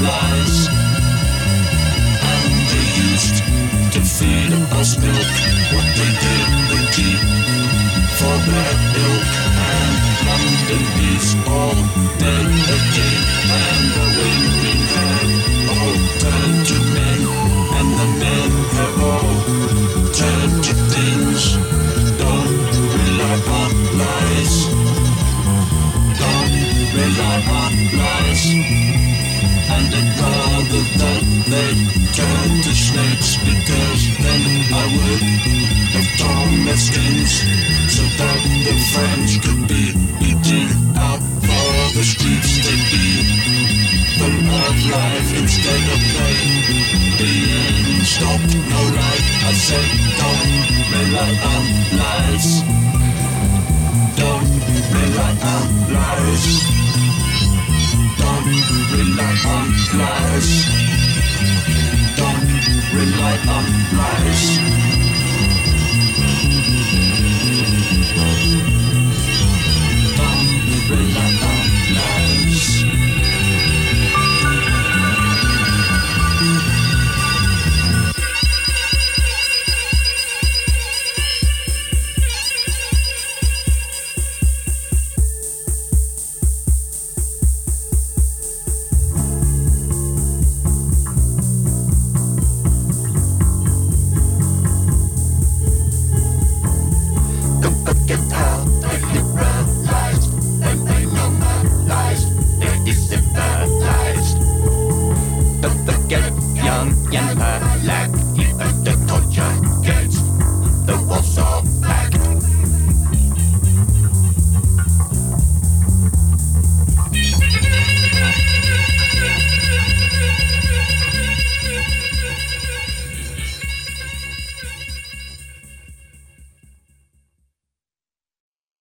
lies. And they used to feed us milk. What they did, they keep for their milk And London is all dead again. And the winning rather that they turn to snakes because then I would have torn their skins so that the French could be eaten out for the streets they be. Full of life instead of playing being stopped. No right, I said don't rely on lies. Don't rely on lies. Lies. Don't rely on lies. Black